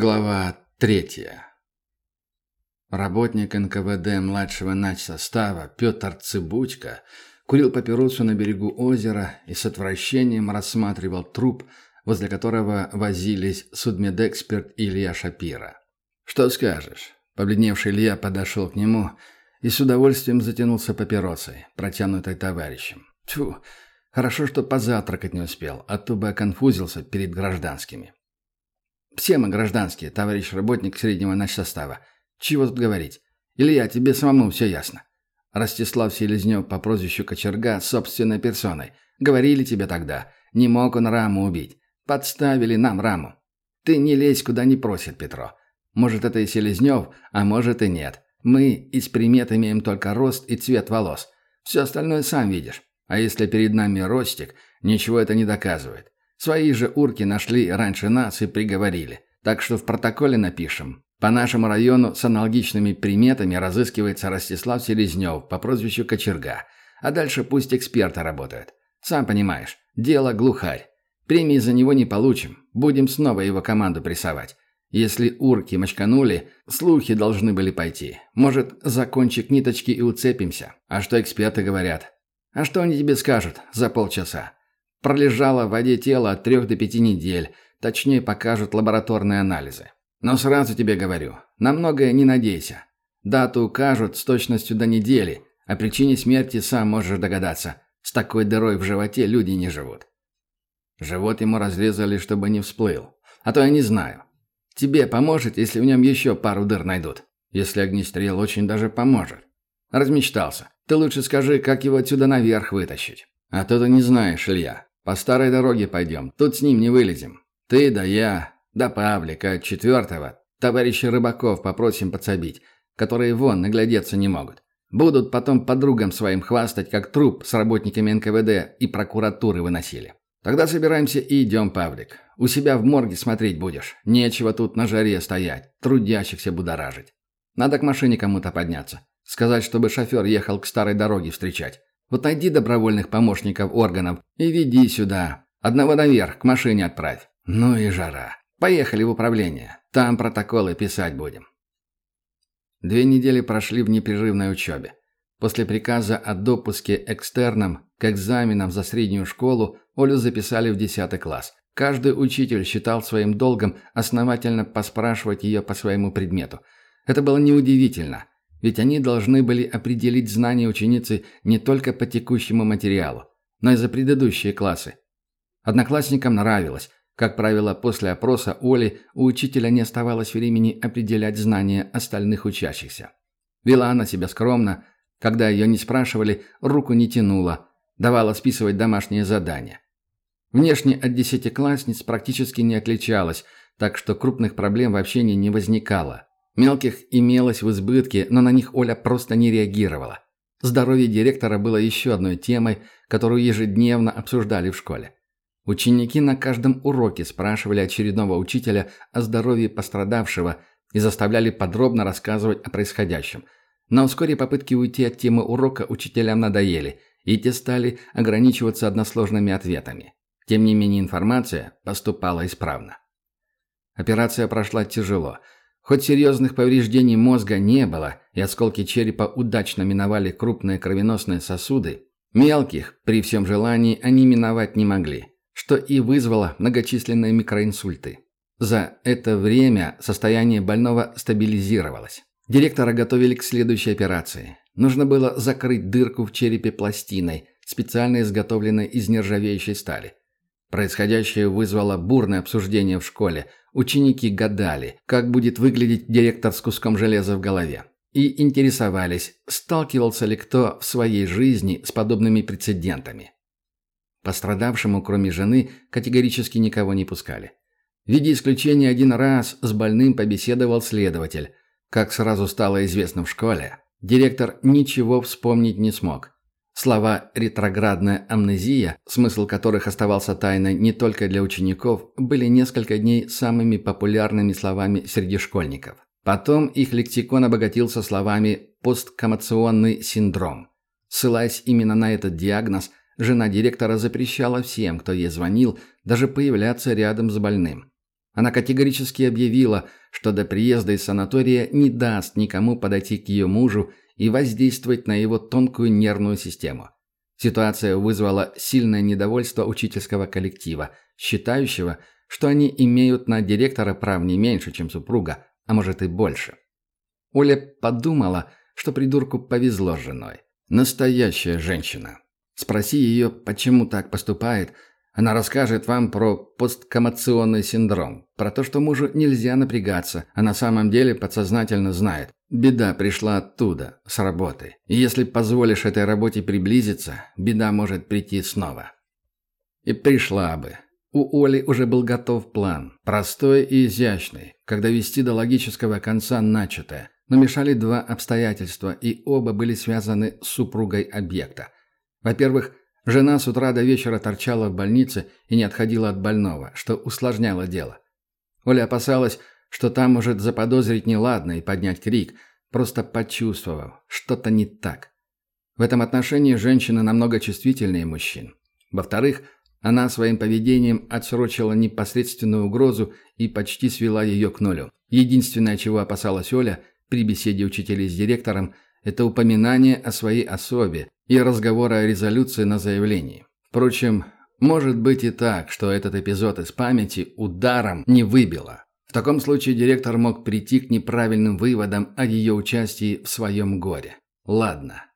Глава третья. Работник НКВД младшего начсостава Петр Цыбучка курил папиросу на берегу озера и с отвращением рассматривал труп, возле которого возились судмедэксперт Илья Шапира. «Что скажешь?» Побледневший Илья подошел к нему и с удовольствием затянулся папиросой, протянутой товарищем. Тьфу, хорошо, что позавтракать не успел, а то бы оконфузился перед гражданскими. Все мы гражданские, товарищ работник среднего начсостава. Чего тут говорить? Илья, тебе самому все ясно. Ростислав Селезнев по прозвищу Кочерга собственной персоной. Говорили тебе тогда. Не мог он раму убить. Подставили нам раму. Ты не лезь, куда не просит Петро. Может, это и Селезнев, а может и нет. Мы из примет имеем только рост и цвет волос. Все остальное сам видишь. А если перед нами ростик, ничего это не доказывает. Свои же урки нашли раньше нас и приговорили. Так что в протоколе напишем. По нашему району с аналогичными приметами разыскивается Ростислав Селезнев по прозвищу Кочерга. А дальше пусть эксперты работают. Сам понимаешь, дело глухарь. Премии за него не получим. Будем снова его команду прессовать. Если урки мочканули, слухи должны были пойти. Может, за кончик ниточки и уцепимся. А что эксперты говорят? А что они тебе скажут за полчаса? Пролежало в воде тело от трех до пяти недель, точнее покажут лабораторные анализы. Но сразу тебе говорю, на многое не надейся. Дату укажут с точностью до недели, о причине смерти сам можешь догадаться. С такой дырой в животе люди не живут. Живот ему разрезали, чтобы не всплыл. А то я не знаю. Тебе поможет, если в нем еще пару дыр найдут. Если огнестрел очень даже поможет. Размечтался. Ты лучше скажи, как его отсюда наверх вытащить. А то ты не знаешь, Илья. По старой дороге пойдем, тут с ним не вылезем. Ты да я, да Павлик, а четвертого товарища Рыбаков попросим подсобить, которые вон наглядеться не могут. Будут потом подругам своим хвастать, как труп с работниками НКВД и прокуратуры выносили. Тогда собираемся и идем, Павлик. У себя в морге смотреть будешь. Нечего тут на жаре стоять, трудящихся будоражить. Надо к машине кому-то подняться. Сказать, чтобы шофер ехал к старой дороге встречать. Вот найди добровольных помощников органов и веди сюда. Одного наверх, к машине отправь. Ну и жара. Поехали в управление. Там протоколы писать будем. Две недели прошли в непрерывной учебе. После приказа о допуске экстерном к экзаменам за среднюю школу Олю записали в 10 класс. Каждый учитель считал своим долгом основательно поспрашивать ее по своему предмету. Это было неудивительно. Ведь они должны были определить знания ученицы не только по текущему материалу, но и за предыдущие классы. Одноклассникам нравилось. Как правило, после опроса Оли у учителя не оставалось времени определять знания остальных учащихся. Вела она себя скромно, когда ее не спрашивали, руку не тянула, давала списывать домашние задания. Внешне от десятиклассниц практически не отличалась, так что крупных проблем в общении не возникало. Мелких имелось в избытке, но на них Оля просто не реагировала. Здоровье директора было еще одной темой, которую ежедневно обсуждали в школе. Ученики на каждом уроке спрашивали очередного учителя о здоровье пострадавшего и заставляли подробно рассказывать о происходящем. Но вскоре попытки уйти от темы урока учителям надоели, и те стали ограничиваться односложными ответами. Тем не менее информация поступала исправно. Операция прошла тяжело – Хоть серьезных повреждений мозга не было, и осколки черепа удачно миновали крупные кровеносные сосуды, мелких, при всем желании, они миновать не могли, что и вызвало многочисленные микроинсульты. За это время состояние больного стабилизировалось. Директора готовили к следующей операции. Нужно было закрыть дырку в черепе пластиной, специально изготовленной из нержавеющей стали. Происходящее вызвало бурное обсуждение в школе. Ученики гадали, как будет выглядеть директор с куском железа в голове. И интересовались, сталкивался ли кто в своей жизни с подобными прецедентами. Пострадавшему, кроме жены, категорически никого не пускали. В виде исключения один раз с больным побеседовал следователь. Как сразу стало известно в школе, директор ничего вспомнить не смог – Слова «ретроградная амнезия», смысл которых оставался тайной не только для учеников, были несколько дней самыми популярными словами среди школьников. Потом их лексикон обогатился словами «посткоммоционный синдром». Ссылаясь именно на этот диагноз, жена директора запрещала всем, кто ей звонил, даже появляться рядом с больным. Она категорически объявила, что до приезда из санатория не даст никому подойти к ее мужу и воздействовать на его тонкую нервную систему. Ситуация вызвала сильное недовольство учительского коллектива, считающего, что они имеют на директора прав не меньше, чем супруга, а может и больше. Оля подумала, что придурку повезло с женой. Настоящая женщина. Спроси ее, почему так поступает, она расскажет вам про посткоммоционный синдром, про то, что мужу нельзя напрягаться, а на самом деле подсознательно знает. Беда пришла оттуда, с работы. И если позволишь этой работе приблизиться, беда может прийти снова. И пришла бы. У Оли уже был готов план. Простой и изящный, когда вести до логического конца начатое. Но мешали два обстоятельства, и оба были связаны с супругой объекта. Во-первых, жена с утра до вечера торчала в больнице и не отходила от больного, что усложняло дело. Оля опасалась, что там может заподозрить неладно и поднять крик, просто почувствовав, что-то не так. В этом отношении женщина намного чувствительнее мужчин. Во-вторых, она своим поведением отсрочила непосредственную угрозу и почти свела ее к нулю. Единственное, чего опасалась Оля при беседе учителей с директором, это упоминание о своей особе и разговор о резолюции на заявлении. Впрочем, может быть и так, что этот эпизод из памяти ударом не выбило. В таком случае директор мог прийти к неправильным выводам о ее участии в своем горе. Ладно.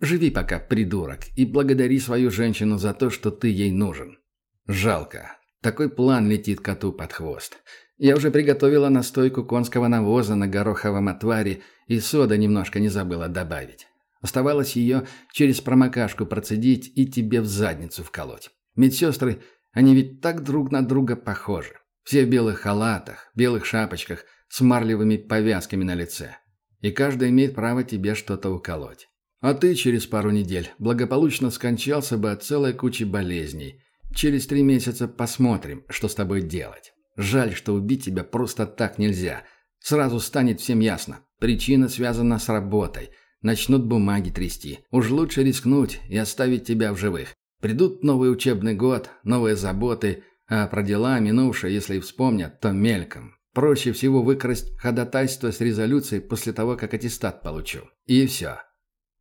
Живи пока, придурок, и благодари свою женщину за то, что ты ей нужен. Жалко. Такой план летит коту под хвост. Я уже приготовила настойку конского навоза на гороховом отваре, и сода немножко не забыла добавить. Оставалось ее через промокашку процедить и тебе в задницу вколоть. Медсестры, они ведь так друг на друга похожи. Все в белых халатах, белых шапочках, с марлевыми повязками на лице. И каждый имеет право тебе что-то уколоть. А ты через пару недель благополучно скончался бы от целой кучи болезней. Через три месяца посмотрим, что с тобой делать. Жаль, что убить тебя просто так нельзя. Сразу станет всем ясно. Причина связана с работой. Начнут бумаги трясти. Уж лучше рискнуть и оставить тебя в живых. Придут новый учебный год, новые заботы – а про дела, минувшие, если и вспомнят, то мельком. Проще всего выкрасть ходатайство с резолюцией после того, как аттестат получу. И все.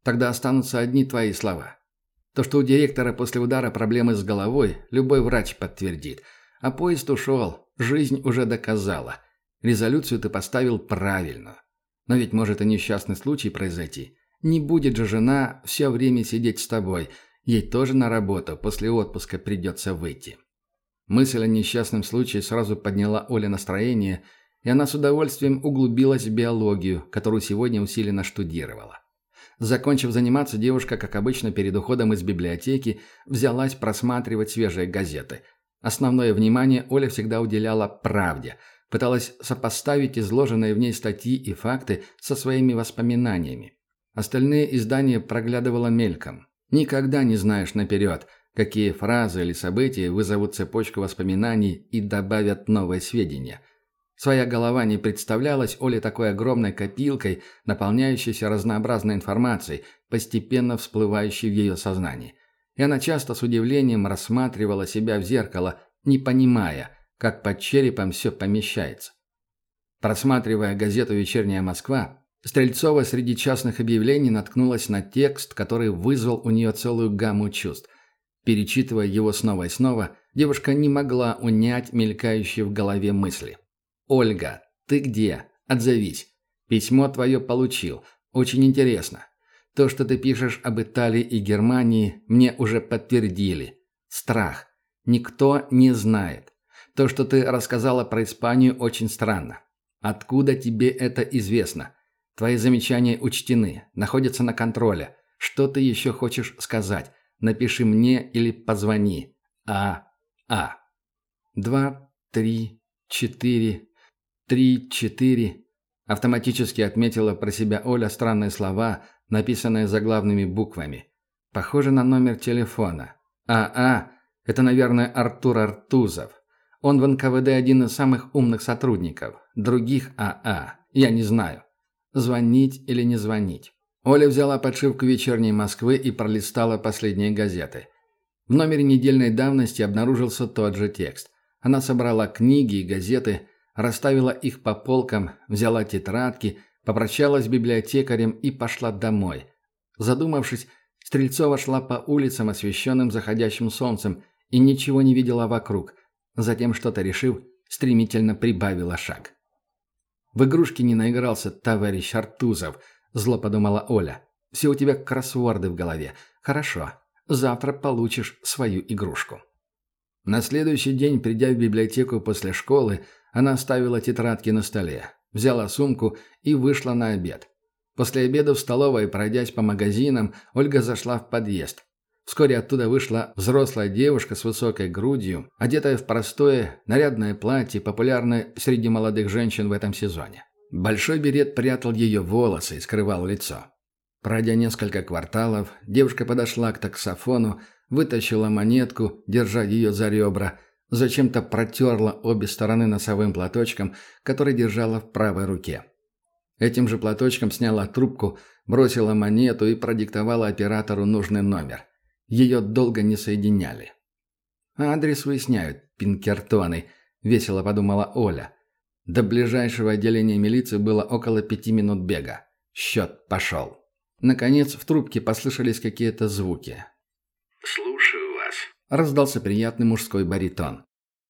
Тогда останутся одни твои слова. То, что у директора после удара проблемы с головой, любой врач подтвердит. А поезд ушел, жизнь уже доказала. Резолюцию ты поставил правильно. Но ведь может и несчастный случай произойти. Не будет же жена все время сидеть с тобой. Ей тоже на работу после отпуска придется выйти. Мысль о несчастном случае сразу подняла Оле настроение, и она с удовольствием углубилась в биологию, которую сегодня усиленно штудировала. Закончив заниматься, девушка, как обычно, перед уходом из библиотеки взялась просматривать свежие газеты. Основное внимание Оля всегда уделяла правде, пыталась сопоставить изложенные в ней статьи и факты со своими воспоминаниями. Остальные издания проглядывала мельком. Никогда не знаешь наперед – какие фразы или события вызовут цепочку воспоминаний и добавят новые сведения. Своя голова не представлялась Оле такой огромной копилкой, наполняющейся разнообразной информацией, постепенно всплывающей в ее сознании. И она часто с удивлением рассматривала себя в зеркало, не понимая, как под черепом все помещается. Просматривая газету «Вечерняя Москва», Стрельцова среди частных объявлений наткнулась на текст, который вызвал у нее целую гамму чувств. Перечитывая его снова и снова, девушка не могла унять мелькающие в голове мысли. «Ольга, ты где? Отзовись. Письмо твое получил. Очень интересно. То, что ты пишешь об Италии и Германии, мне уже подтвердили. Страх. Никто не знает. То, что ты рассказала про Испанию, очень странно. Откуда тебе это известно? Твои замечания учтены, находятся на контроле. Что ты еще хочешь сказать? Напиши мне или позвони. А. А. Два, три, четыре, три, четыре. Автоматически отметила про себя Оля странные слова, написанные заглавными буквами. Похоже на номер телефона. АА – это, наверное, Артур Артузов. Он в НКВД один из самых умных сотрудников. Других АА я не знаю. Звонить или не звонить. Оля взяла подшивку «Вечерней Москвы» и пролистала последние газеты. В номере недельной давности обнаружился тот же текст. Она собрала книги и газеты, расставила их по полкам, взяла тетрадки, попрощалась с библиотекарем и пошла домой. Задумавшись, Стрельцова шла по улицам, освещенным заходящим солнцем, и ничего не видела вокруг. Затем, что-то решив, стремительно прибавила шаг. «В игрушки не наигрался товарищ Артузов», – зло подумала Оля. «Все у тебя кроссворды в голове. Хорошо. Завтра получишь свою игрушку». На следующий день, придя в библиотеку после школы, она оставила тетрадки на столе, взяла сумку и вышла на обед. После обеда в столовой, пройдясь по магазинам, Ольга зашла в подъезд. Вскоре оттуда вышла взрослая девушка с высокой грудью, одетая в простое, нарядное платье, популярное среди молодых женщин в этом сезоне. Большой берет прятал ее волосы и скрывал лицо. Пройдя несколько кварталов, девушка подошла к таксофону, вытащила монетку, держа ее за ребра, Зачем-то протерла обе стороны носовым платочком, который держала в правой руке. Этим же платочком сняла трубку, бросила монету и продиктовала оператору нужный номер. Ее долго не соединяли. «Адрес выясняют, пинкертоны», — весело подумала Оля. До ближайшего отделения милиции было около пяти минут бега. Счет пошел. Наконец в трубке послышались какие-то звуки. «Слушаю раздался приятный мужской баритон.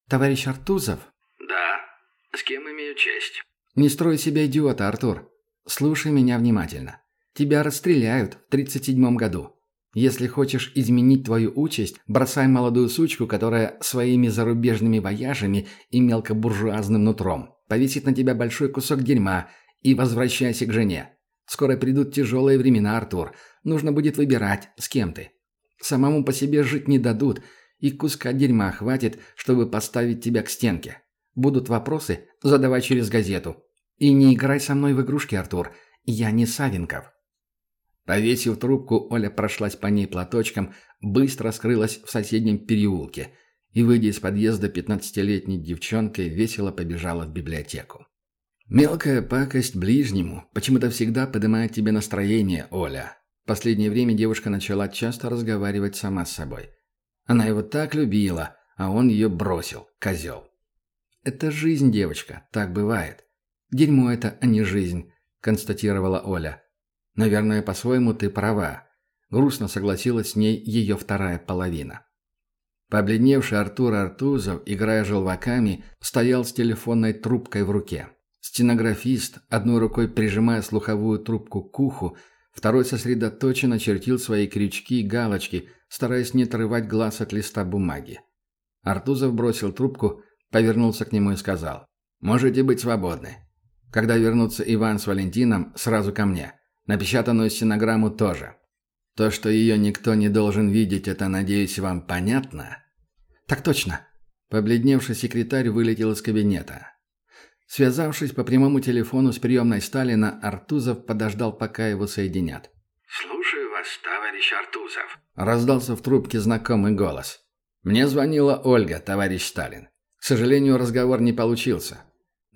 «Товарищ Артузов?» «Да. С кем имею честь?» «Не строй себя идиота, Артур. Слушай меня внимательно. Тебя расстреляют в 37-м году. Если хочешь изменить твою участь, бросай молодую сучку, которая своими зарубежными вояжами и мелкобуржуазным нутром повесит на тебя большой кусок дерьма и возвращайся к жене. Скоро придут тяжелые времена, Артур. Нужно будет выбирать, с кем ты. Самому по себе жить не дадут, и куска дерьма хватит, чтобы поставить тебя к стенке. Будут вопросы, задавай через газету. И не играй со мной в игрушки, Артур. Я не Савенков». Повесив трубку, Оля прошлась по ней платочком, быстро скрылась в соседнем переулке и, выйдя из подъезда пятнадцатилетней девчонкой, весело побежала в библиотеку. «Мелкая пакость ближнему почему-то всегда поднимает тебе настроение, Оля», последнее время девушка начала часто разговаривать сама с собой. Она его так любила, а он ее бросил, козел. «Это жизнь, девочка, так бывает. Дерьмо это, а не жизнь», – констатировала Оля. «Наверное, по-своему ты права», – грустно согласилась с ней ее вторая половина. Побледневший Артур Артузов, играя желваками, стоял с телефонной трубкой в руке. Стенографист, одной рукой прижимая слуховую трубку к уху, Второй сосредоточенно чертил свои крючки и галочки, стараясь не отрывать глаз от листа бумаги. Артузов бросил трубку, повернулся к нему и сказал. «Можете быть свободны. Когда вернутся Иван с Валентином, сразу ко мне. Напечатанную стенограмму тоже. То, что ее никто не должен видеть, это, надеюсь, вам понятно?» «Так точно». Побледневший секретарь вылетел из кабинета. Связавшись по прямому телефону с приемной Сталина, Артузов подождал, пока его соединят. «Слушаю вас, товарищ Артузов», — раздался в трубке знакомый голос. «Мне звонила Ольга, товарищ Сталин. К сожалению, разговор не получился.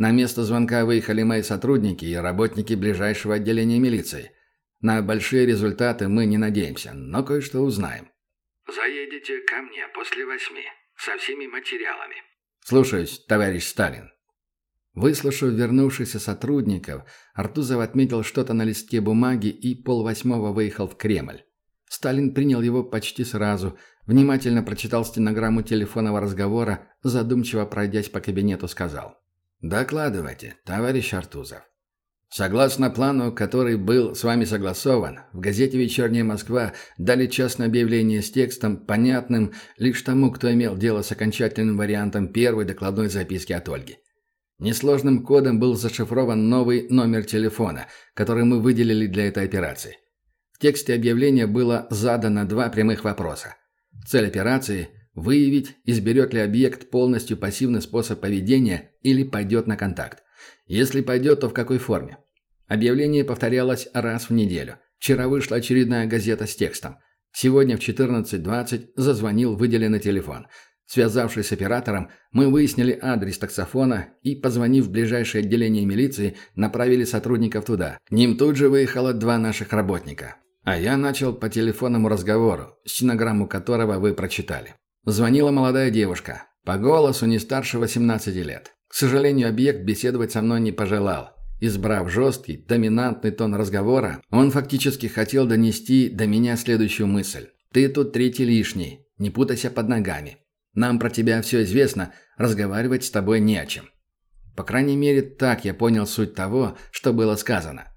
На место звонка выехали мои сотрудники и работники ближайшего отделения милиции. На большие результаты мы не надеемся, но кое-что узнаем». «Заедете ко мне после восьми, со всеми материалами». «Слушаюсь, товарищ Сталин». Выслушав вернувшихся сотрудников, Артузов отметил что-то на листке бумаги и полвосьмого выехал в Кремль. Сталин принял его почти сразу, внимательно прочитал стенограмму телефонного разговора, задумчиво пройдясь по кабинету, сказал. «Докладывайте, товарищ Артузов. Согласно плану, который был с вами согласован, в газете «Вечерняя Москва» дали частное объявление с текстом, понятным лишь тому, кто имел дело с окончательным вариантом первой докладной записки от Ольги. Несложным кодом был зашифрован новый номер телефона, который мы выделили для этой операции. В тексте объявления было задано два прямых вопроса. Цель операции – выявить, изберет ли объект полностью пассивный способ поведения или пойдет на контакт. Если пойдет, то в какой форме? Объявление повторялось раз в неделю. Вчера вышла очередная газета с текстом. Сегодня в 14.20 зазвонил выделенный телефон – Связавшись с оператором, мы выяснили адрес таксофона и, позвонив в ближайшее отделение милиции, направили сотрудников туда. К ним тут же выехало два наших работника. А я начал по телефонному разговору, стенограмму которого вы прочитали. Звонила молодая девушка. По голосу не старше 18 лет. К сожалению, объект беседовать со мной не пожелал. Избрав жесткий, доминантный тон разговора, он фактически хотел донести до меня следующую мысль. «Ты тут третий лишний, не путайся под ногами. Нам про тебя все известно, разговаривать с тобой не о чем». По крайней мере, так я понял суть того, что было сказано.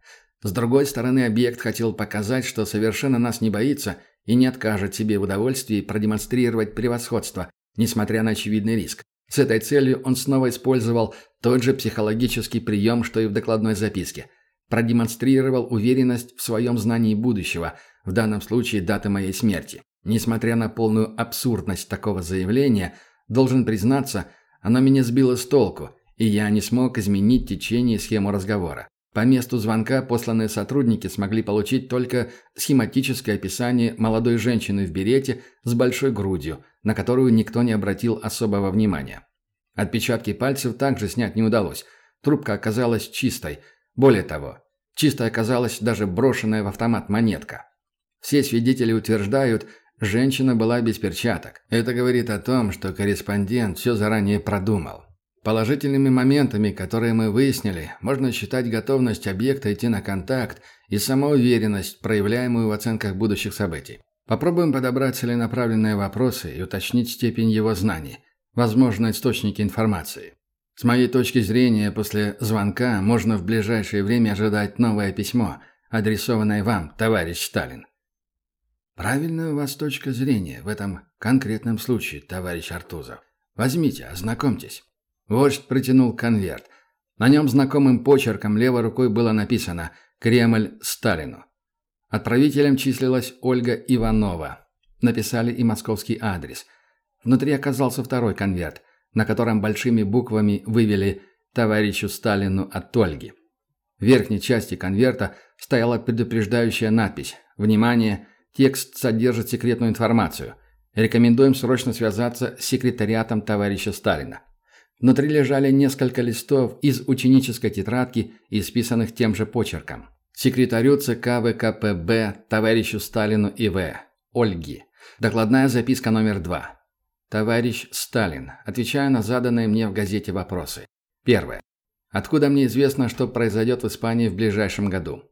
С другой стороны, объект хотел показать, что совершенно нас не боится и не откажет себе в удовольствии продемонстрировать превосходство, несмотря на очевидный риск. С этой целью он снова использовал тот же психологический прием, что и в докладной записке. Продемонстрировал уверенность в своем знании будущего, в данном случае даты моей смерти. Несмотря на полную абсурдность такого заявления, должен признаться, оно меня сбило с толку, и я не смог изменить течение схему разговора. По месту звонка посланные сотрудники смогли получить только схематическое описание молодой женщины в берете с большой грудью, на которую никто не обратил особого внимания. Отпечатки пальцев также снять не удалось. Трубка оказалась чистой. Более того, чистой оказалась даже брошенная в автомат монетка. Все свидетели утверждают, женщина была без перчаток. Это говорит о том, что корреспондент все заранее продумал. Положительными моментами, которые мы выяснили, можно считать готовность объекта идти на контакт и самоуверенность, проявляемую в оценках будущих событий. Попробуем подобрать целенаправленные вопросы и уточнить степень его знаний, возможно, источники информации. С моей точки зрения, после звонка можно в ближайшее время ожидать новое письмо, адресованное вам, товарищ Сталин. Правильная у вас точка зрения в этом конкретном случае, товарищ Артузов. Возьмите, ознакомьтесь. Вождь протянул конверт. На нем знакомым почерком левой рукой было написано «Кремль Сталину». Отправителем числилась Ольга Иванова. Написали и московский адрес. Внутри оказался второй конверт, на котором большими буквами вывели «Товарищу Сталину от Ольги». В верхней части конверта стояла предупреждающая надпись «Внимание! Текст содержит секретную информацию. Рекомендуем срочно связаться с секретариатом товарища Сталина». Внутри лежали несколько листов из ученической тетрадки, исписанных тем же почерком. Секретарю ЦК ВКПБ, товарищу Сталину И.В. Ольги. Докладная записка номер два. Товарищ Сталин. Отвечаю на заданные мне в газете вопросы. Первое. Откуда мне известно, что произойдет в Испании в ближайшем году?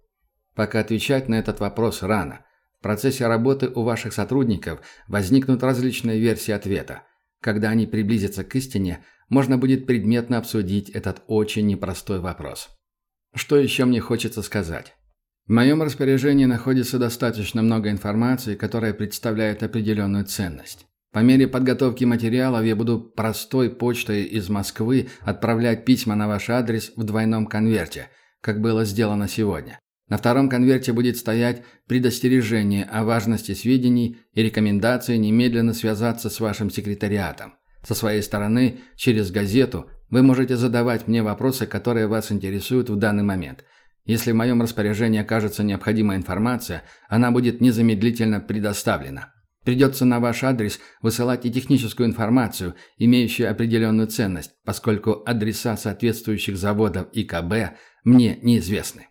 Пока отвечать на этот вопрос рано. В процессе работы у ваших сотрудников возникнут различные версии ответа. Когда они приблизятся к истине, можно будет предметно обсудить этот очень непростой вопрос. Что еще мне хочется сказать? В моем распоряжении находится достаточно много информации, которая представляет определенную ценность. По мере подготовки материалов я буду простой почтой из Москвы отправлять письма на ваш адрес в двойном конверте, как было сделано сегодня. На втором конверте будет стоять предостережение о важности сведений и рекомендации немедленно связаться с вашим секретариатом. Со своей стороны, через газету, вы можете задавать мне вопросы, которые вас интересуют в данный момент. Если в моем распоряжении окажется необходимая информация, она будет незамедлительно предоставлена. Придется на ваш адрес высылать и техническую информацию, имеющую определенную ценность, поскольку адреса соответствующих заводов ИКБ мне неизвестны.